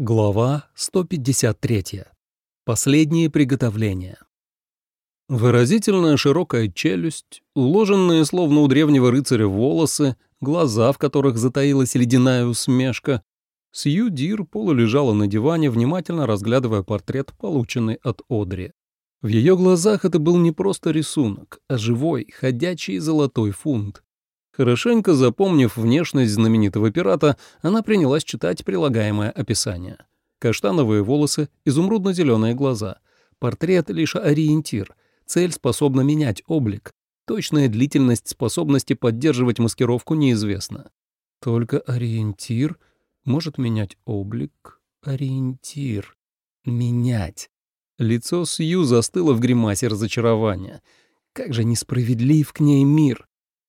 Глава 153. Последние приготовления. Выразительная широкая челюсть, уложенные словно у древнего рыцаря волосы, глаза, в которых затаилась ледяная усмешка. Сью Дир полулежала на диване, внимательно разглядывая портрет, полученный от Одри. В ее глазах это был не просто рисунок, а живой, ходячий золотой фунт. Хорошенько запомнив внешность знаменитого пирата, она принялась читать прилагаемое описание. Каштановые волосы, изумрудно-зеленые глаза. Портрет — лишь ориентир. Цель способна менять облик. Точная длительность способности поддерживать маскировку неизвестна. Только ориентир может менять облик. Ориентир. Менять. Лицо Сью застыло в гримасе разочарования. Как же несправедлив к ней мир.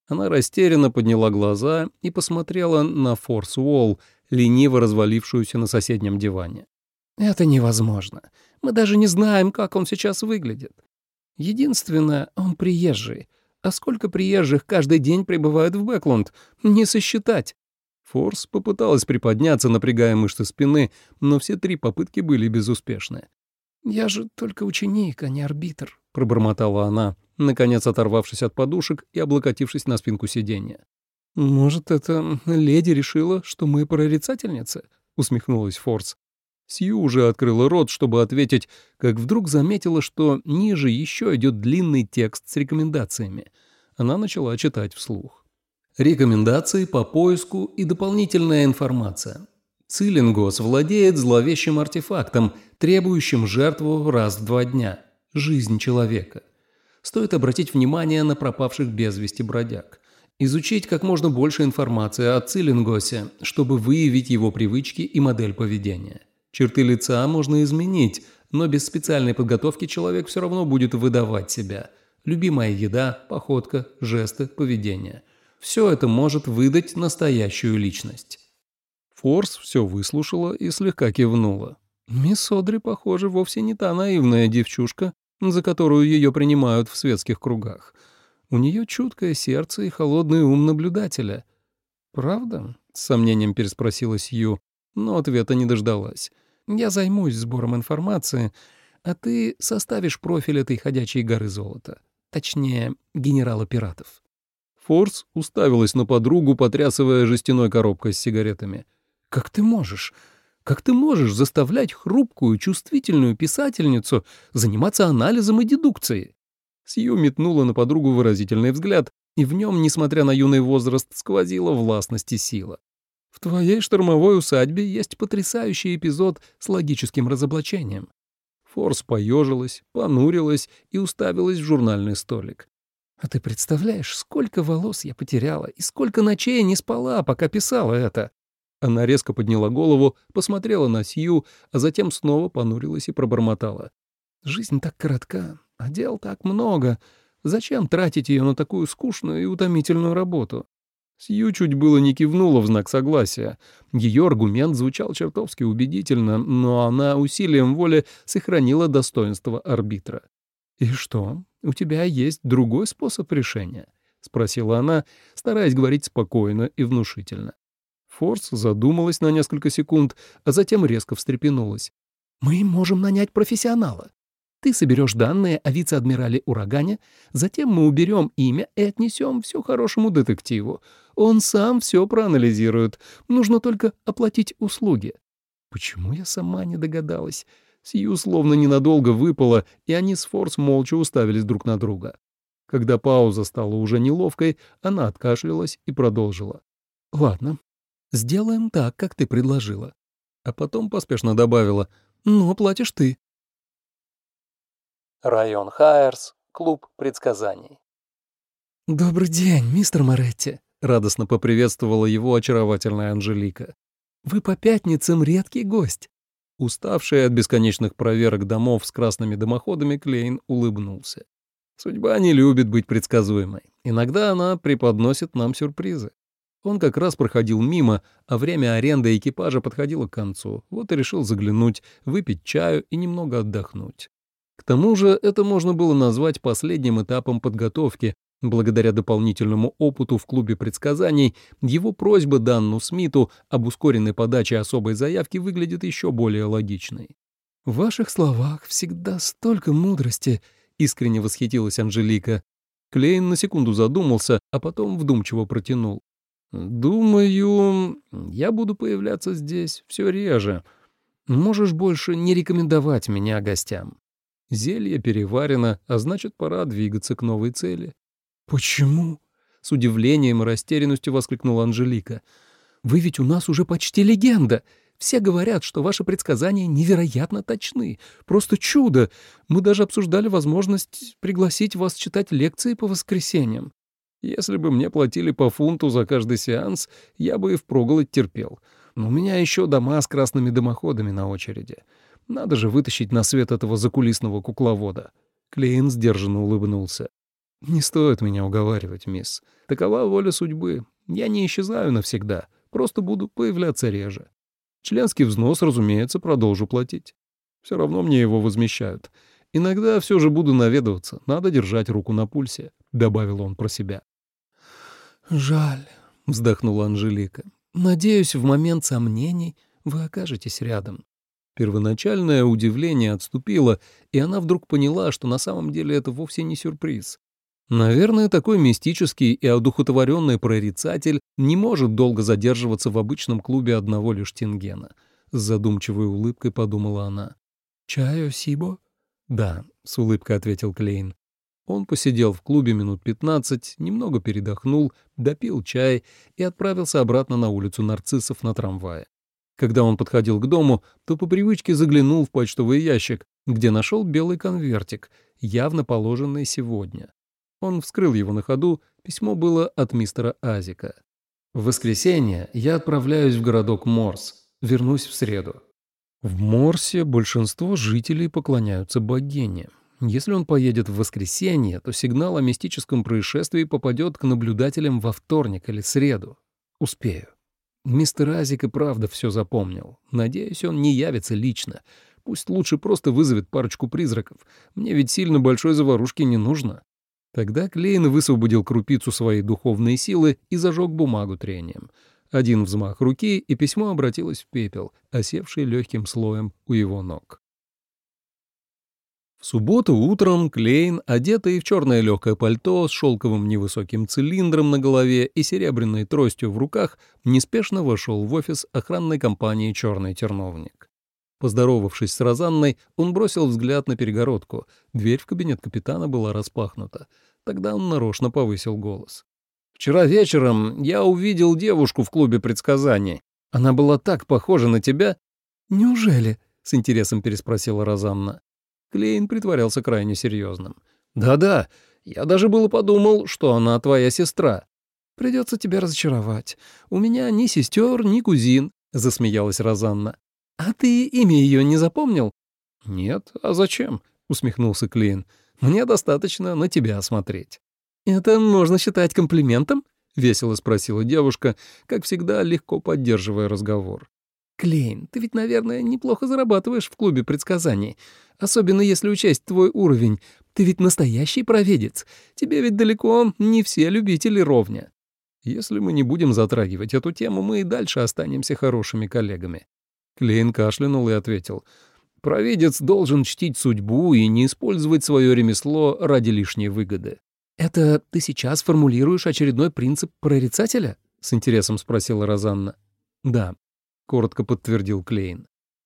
Она растерянно подняла глаза и посмотрела на Форс Уолл, лениво развалившуюся на соседнем диване. «Это невозможно. Мы даже не знаем, как он сейчас выглядит. Единственное, он приезжий. А сколько приезжих каждый день прибывает в Бэклунд? Не сосчитать». Форс попыталась приподняться, напрягая мышцы спины, но все три попытки были безуспешны. «Я же только ученик, а не арбитр», — пробормотала она, наконец оторвавшись от подушек и облокотившись на спинку сиденья. «Может, эта леди решила, что мы прорицательницы?» — усмехнулась Форс. Сью уже открыла рот, чтобы ответить, как вдруг заметила, что ниже еще идет длинный текст с рекомендациями. Она начала читать вслух. Рекомендации по поиску и дополнительная информация. Цилингос владеет зловещим артефактом, требующим жертву раз в два дня – жизнь человека стоит обратить внимание на пропавших без вести бродяг. Изучить как можно больше информации о Цилингосе, чтобы выявить его привычки и модель поведения. Черты лица можно изменить, но без специальной подготовки человек все равно будет выдавать себя. Любимая еда, походка, жесты, поведение. Все это может выдать настоящую личность. Форс все выслушала и слегка кивнула. Мисс Одри, похоже, вовсе не та наивная девчушка, за которую ее принимают в светских кругах. У нее чуткое сердце и холодный ум наблюдателя. «Правда?» — с сомнением переспросила Сью, но ответа не дождалась. «Я займусь сбором информации, а ты составишь профиль этой ходячей горы золота. Точнее, генерала пиратов». Форс уставилась на подругу, потрясывая жестяной коробкой с сигаретами. «Как ты можешь? Как ты можешь заставлять хрупкую, чувствительную писательницу заниматься анализом и дедукцией?» Сью метнула на подругу выразительный взгляд, и в нем, несмотря на юный возраст, сквозила властность и сила. «В твоей штормовой усадьбе есть потрясающий эпизод с логическим разоблачением». Форс поежилась, понурилась и уставилась в журнальный столик. «А ты представляешь, сколько волос я потеряла и сколько ночей не спала, пока писала это? Она резко подняла голову, посмотрела на Сью, а затем снова понурилась и пробормотала. «Жизнь так коротка, а дел так много. Зачем тратить ее на такую скучную и утомительную работу?» Сью чуть было не кивнула в знак согласия. Ее аргумент звучал чертовски убедительно, но она усилием воли сохранила достоинство арбитра. «И что, у тебя есть другой способ решения?» — спросила она, стараясь говорить спокойно и внушительно. Форс задумалась на несколько секунд, а затем резко встрепенулась. «Мы можем нанять профессионала. Ты соберешь данные о вице-адмирале Урагане, затем мы уберем имя и отнесем все хорошему детективу. Он сам все проанализирует. Нужно только оплатить услуги». Почему я сама не догадалась? Сью словно ненадолго выпала, и они с Форс молча уставились друг на друга. Когда пауза стала уже неловкой, она откашлялась и продолжила. «Ладно, Сделаем так, как ты предложила». А потом поспешно добавила «Но платишь ты». Район Хайерс, клуб предсказаний. «Добрый день, мистер Моретти», — радостно поприветствовала его очаровательная Анжелика. «Вы по пятницам редкий гость». Уставший от бесконечных проверок домов с красными дымоходами, Клейн улыбнулся. Судьба не любит быть предсказуемой. Иногда она преподносит нам сюрпризы. Он как раз проходил мимо, а время аренды экипажа подходило к концу, вот и решил заглянуть, выпить чаю и немного отдохнуть. К тому же это можно было назвать последним этапом подготовки, Благодаря дополнительному опыту в клубе предсказаний, его просьба Данну Смиту об ускоренной подаче особой заявки выглядит еще более логичной. «В ваших словах всегда столько мудрости», — искренне восхитилась Анжелика. Клейн на секунду задумался, а потом вдумчиво протянул. «Думаю, я буду появляться здесь все реже. Можешь больше не рекомендовать меня гостям. Зелье переварено, а значит, пора двигаться к новой цели». «Почему?» — с удивлением и растерянностью воскликнула Анжелика. «Вы ведь у нас уже почти легенда. Все говорят, что ваши предсказания невероятно точны. Просто чудо. Мы даже обсуждали возможность пригласить вас читать лекции по воскресеньям. Если бы мне платили по фунту за каждый сеанс, я бы и впроголодь терпел. Но у меня еще дома с красными дымоходами на очереди. Надо же вытащить на свет этого закулисного кукловода». Клейн сдержанно улыбнулся. «Не стоит меня уговаривать, мисс. Такова воля судьбы. Я не исчезаю навсегда, просто буду появляться реже. Членский взнос, разумеется, продолжу платить. Все равно мне его возмещают. Иногда все же буду наведываться, надо держать руку на пульсе», — добавил он про себя. «Жаль», — вздохнула Анжелика. «Надеюсь, в момент сомнений вы окажетесь рядом». Первоначальное удивление отступило, и она вдруг поняла, что на самом деле это вовсе не сюрприз. Наверное, такой мистический и одухотворенный прорицатель не может долго задерживаться в обычном клубе одного лишь Тингена. С задумчивой улыбкой подумала она. «Чаю, Сибо?» «Да», — с улыбкой ответил Клейн. Он посидел в клубе минут пятнадцать, немного передохнул, допил чай и отправился обратно на улицу нарциссов на трамвае. Когда он подходил к дому, то по привычке заглянул в почтовый ящик, где нашел белый конвертик, явно положенный сегодня. Он вскрыл его на ходу, письмо было от мистера Азика. «В воскресенье я отправляюсь в городок Морс, вернусь в среду». В Морсе большинство жителей поклоняются богине. Если он поедет в воскресенье, то сигнал о мистическом происшествии попадет к наблюдателям во вторник или среду. Успею. Мистер Азик и правда все запомнил. Надеюсь, он не явится лично. Пусть лучше просто вызовет парочку призраков. Мне ведь сильно большой заварушки не нужно. Тогда Клейн высвободил крупицу своей духовной силы и зажег бумагу трением. Один взмах руки, и письмо обратилось в пепел, осевший легким слоем у его ног. В субботу утром Клейн, одетый в черное легкое пальто с шелковым невысоким цилиндром на голове и серебряной тростью в руках, неспешно вошел в офис охранной компании «Черный терновник». Поздоровавшись с Розанной, он бросил взгляд на перегородку. Дверь в кабинет капитана была распахнута. Тогда он нарочно повысил голос. «Вчера вечером я увидел девушку в клубе предсказаний. Она была так похожа на тебя». «Неужели?» — с интересом переспросила Розанна. Клейн притворялся крайне серьезным. «Да-да, я даже было подумал, что она твоя сестра». «Придется тебя разочаровать. У меня ни сестер, ни кузин», — засмеялась Розанна. «А ты имя ее не запомнил?» «Нет, а зачем?» — усмехнулся Клейн. «Мне достаточно на тебя смотреть». «Это можно считать комплиментом?» — весело спросила девушка, как всегда легко поддерживая разговор. «Клейн, ты ведь, наверное, неплохо зарабатываешь в клубе предсказаний, особенно если учесть твой уровень. Ты ведь настоящий провидец. Тебе ведь далеко не все любители ровня». «Если мы не будем затрагивать эту тему, мы и дальше останемся хорошими коллегами», Клейн кашлянул и ответил. «Провидец должен чтить судьбу и не использовать свое ремесло ради лишней выгоды». «Это ты сейчас формулируешь очередной принцип прорицателя?» — с интересом спросила Розанна. «Да», — коротко подтвердил Клейн.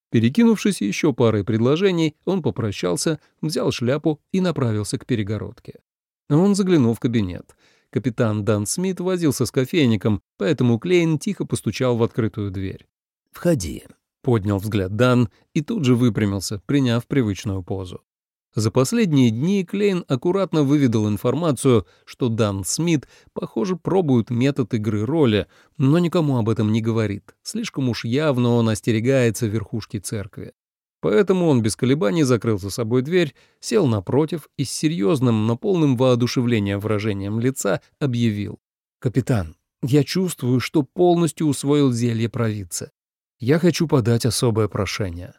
Перекинувшись еще парой предложений, он попрощался, взял шляпу и направился к перегородке. Он заглянул в кабинет. Капитан Дан Смит возился с кофейником, поэтому Клейн тихо постучал в открытую дверь. «Входи», Поднял взгляд Дан и тут же выпрямился, приняв привычную позу. За последние дни Клейн аккуратно выведал информацию, что Дан Смит, похоже, пробует метод игры роли, но никому об этом не говорит. Слишком уж явно он остерегается верхушки церкви. Поэтому он без колебаний закрыл за собой дверь, сел напротив и с серьезным, но полным воодушевления выражением лица объявил. «Капитан, я чувствую, что полностью усвоил зелье провидца. Я хочу подать особое прошение.